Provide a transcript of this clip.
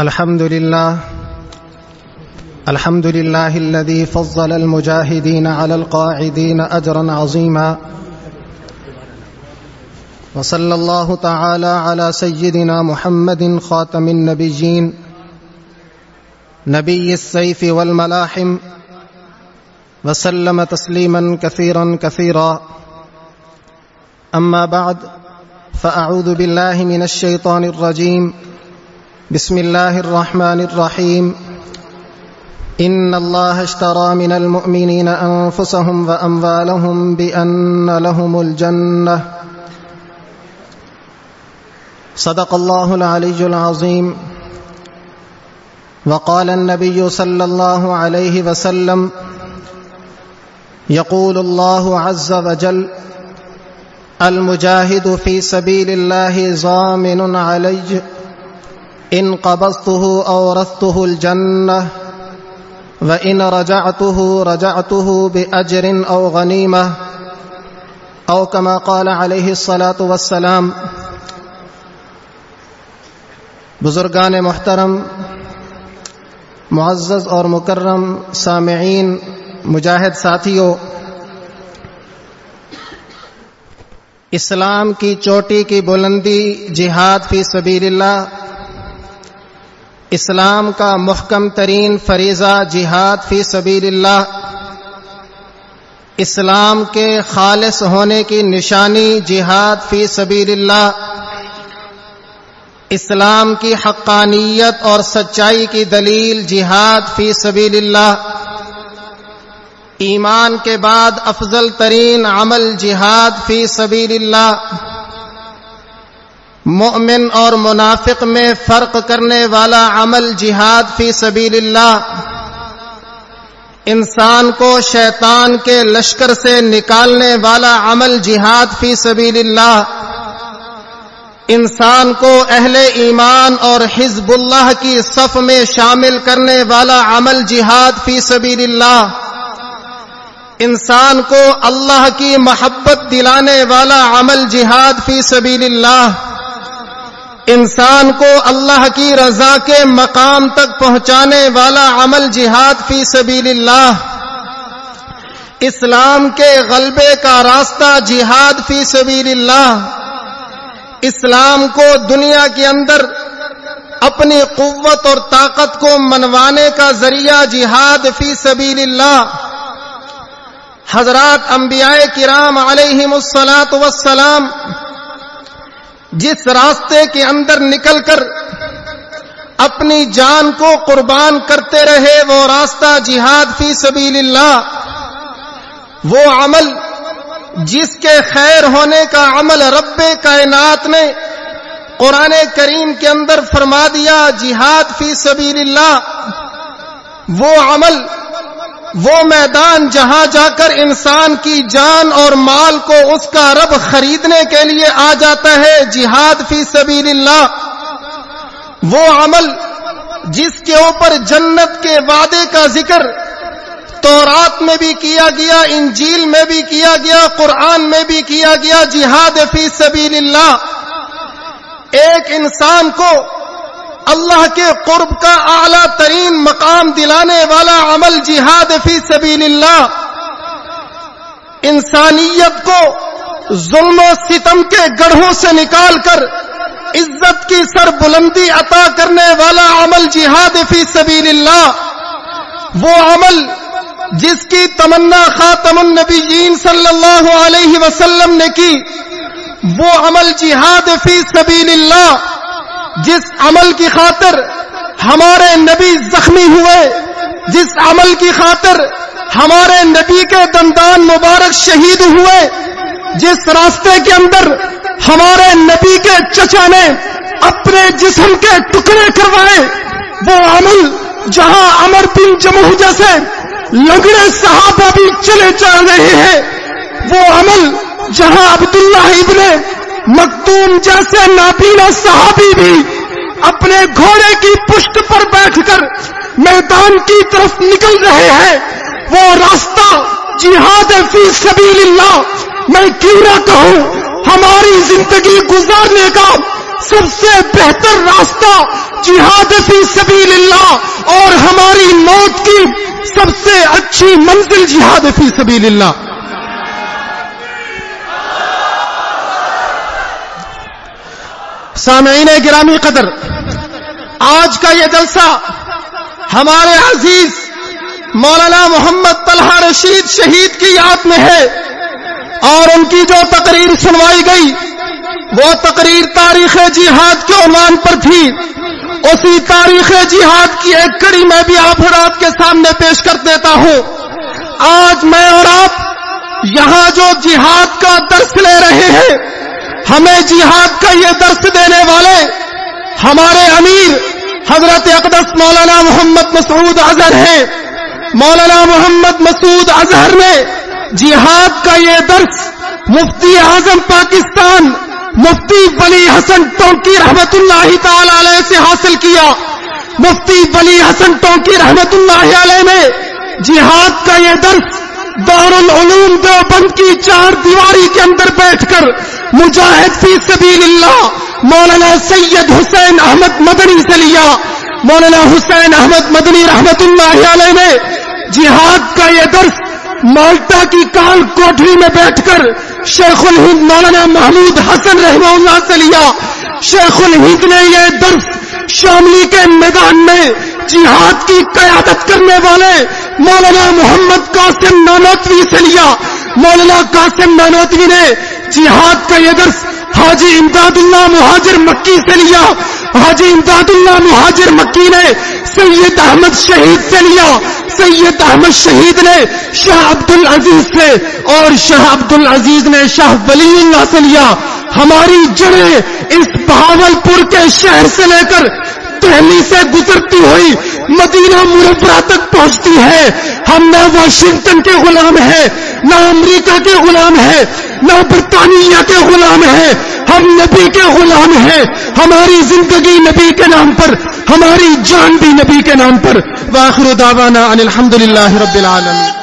الحمد لله الحمد لله الذي فضل المجاهدين على القاعدين أجرا عظيما. وصلى الله تعالى على سيدنا محمد خاتم النبيين، نبي السيف والملاحم، وسلم تسليما كثيرا كثيرا. أما بعد، فأعوذ بالله من الشيطان الرجيم. بسم الله الرحمن الرحيم إن الله اشترى من المؤمنين أنفسهم وأموالهم بأن لهم الجنة صدق الله العلي العظيم وقال النبي صلى الله عليه وسلم۔ يقول الله عز وجل المجاهد في سبيل الله ضامن عليه إن قبضته أورثته الجنة، وإن رجعته رجعته بأجر أو غنيمة، أو كما قال عليه الصلاة والسلام، بزرگان محترم، معزز اور مکرم سامعین، مجاہد ساتھیوں اسلام کی چوٹی کی بلندی، جہاد فی سبیل اللہ اسلام کا محکم ترین فریضہ جہاد فی سبیل اللہ، اسلام کے خالص ہونے کی نشانی جہاد فی سبیل اللہ، اسلام کی حقانیت اور سچائی کی دلیل جہاد فی سبیل اللہ۔ ایمان کے بعد افضل ترین عمل جہاد فی سبیل اللہ۔ مؤمن اور منافق میں فرق کرنے والا عمل جہاد فی سبیل اللہ۔ انسان کو شیطان کے لشکر سے نکالنے والا عمل جہاد فی سبیل اللہ۔ انسان کو اہل ایمان اور حزب اللہ کی صف میں شامل کرنے والا عمل جہاد فی سبیل اللہ۔ انسان کو اللہ کی محبت دلانے والا عمل جہاد فی سبیل اللہ۔ انسان کو اللہ کی رضا کے مقام تک پہنچانے والا عمل جہاد فی سبیل اللہ۔ اسلام کے غلبے کا راستہ جہاد فی سبیل اللہ۔ اسلام کو دنیا کے اندر اپنی قوت اور طاقت کو منوانے کا ذریعہ جہاد فی سبیل اللہ۔ حضرات انبیاء کرام علیہم السلاط وسلام جس راستے کے اندر نکل کر اپنی جان کو قربان کرتے رہے، وہ راستہ جہاد فی سبیل اللہ، وہ عمل جس کے خیر ہونے کا عمل رب کائنات نے قرآن کریم کے اندر فرما دیا، جہاد فی سبیل اللہ، وہ عمل وہ میدان جہاں جا کر انسان کی جان اور مال کو اس کا رب خریدنے کے لیے آ جاتا ہے، جہاد فی سبیل اللہ وہ عمل جس کے اوپر جنت کے وعدے کا ذکر تورات میں بھی کیا گیا، انجیل میں بھی کیا گیا، قرآن میں بھی کیا گیا، جہاد فی سبیل اللہ ایک انسان کو اللہ کے قرب کا اعلی ترین مقام دلانے والا عمل جہاد فی سبیل اللہ انسانیت کو ظلم و ستم کے گڑھوں سے نکال کر عزت کی سر بلندی عطا کرنے والا عمل جہاد فی سبیل اللہ وہ عمل جس کی تمنا خاتم النبیین صلی اللہ علیہ وسلم نے کی، وہ عمل جہاد فی سبیل اللہ جس عمل کی خاطر ہمارے نبی زخمی ہوئے، جس عمل کی خاطر ہمارے نبی کے دندان مبارک شہید ہوئے، جس راستے کے اندر ہمارے نبی کے چچا نے اپنے جسم کے ٹکڑے کروائے، وہ عمل جہاں امر بن جمہ جیسے لگڑے صحابہ بھی چلے جا رہے ہیں، وہ عمل جہاں عبداللہ ابن مکتوم جیسے نابینا صحابی بھی اپنے گھوڑے کی پشت پر بیٹھ کر میدان کی طرف نکل رہے ہیں۔ وہ راستہ جہاد فی سبیل اللہ میں کیوں نہ کہوں، ہماری زندگی گزارنے کا سب سے بہتر راستہ جہاد فی سبیل اللہ اور ہماری موت کی سب سے اچھی منزل جہاد فی سبیل اللہ سامعین گرامی قدر، آج کا یہ جلسہ ہمارے عزیز مولانا محمد طلحہ رشید شہید کی یاد میں ہے اور ان کی جو تقریر سنوائی گئی، وہ تقریر تاریخ جہاد کے عنوان پر تھی۔ اسی تاریخ جہاد کی ایک کڑی میں بھی آپ اور آپ کے سامنے پیش کر دیتا ہوں۔ آج میں اور آپ یہاں جو جہاد کا درس لے رہے ہیں ہمیں جہاد کا یہ درس دینے والے ہمارے امیر حضرت اقدس مولانا محمد مسعود اظہر ہیں۔ مولانا محمد مسعود اظہر نے جہاد کا یہ درس مفتی اعظم پاکستان مفتی ولی حسن ٹونکی رحمت اللہ تعالی علیہ سے حاصل کیا۔ مفتی ولی حسن ٹونکی رحمت اللہ علیہ نے جہاد کا یہ درس دار العلوم دیوبند کی چار دیواری کے اندر بیٹھ کر مجاہد فی سبیل اللہ مولانا سید حسین احمد مدنی سے لیا۔ مولانا حسین احمد مدنی رحمت اللہ علیہ نے جہاد کا یہ درس مالٹا کی کال کوٹری میں بیٹھ کر شیخ الہند مولانا محمود حسن رحمہ اللہ سے لیا۔ شیخ الہند نے یہ درس شاملی کے میدان میں جہاد کی قیادت کرنے والے مولانا محمد قاسم نانوتوی سے لیا۔ مولانا قاسم نانوتوی نے جہاد کا یہ درس حاجی امداد اللہ مہاجر مکی سے لیا۔ حاجی امداد اللہ مہاجر مکی نے سید احمد شہید سے لیا۔ سید احمد شہید نے شاہ عبد العزیز سے اور شاہ عبد العزیز نے شاہ ولی اللہ سے لیا۔ ہماری جڑیں اس بہاول پور کے شہر سے لے کر دہلی سے گزرتی ہوئی۔ مدینہ مربرا تک پہنچتی ہے۔ ہم نہ واشنگٹن کے غلام ہیں، نہ امریکہ کے غلام ہیں، نہ برطانیہ کے غلام ہیں۔ ہم نبی کے غلام ہیں۔ ہماری زندگی نبی کے نام پر، ہماری جان بھی نبی کے نام پر۔ واخر دعوانا ان الحمد للہ رب العالمین۔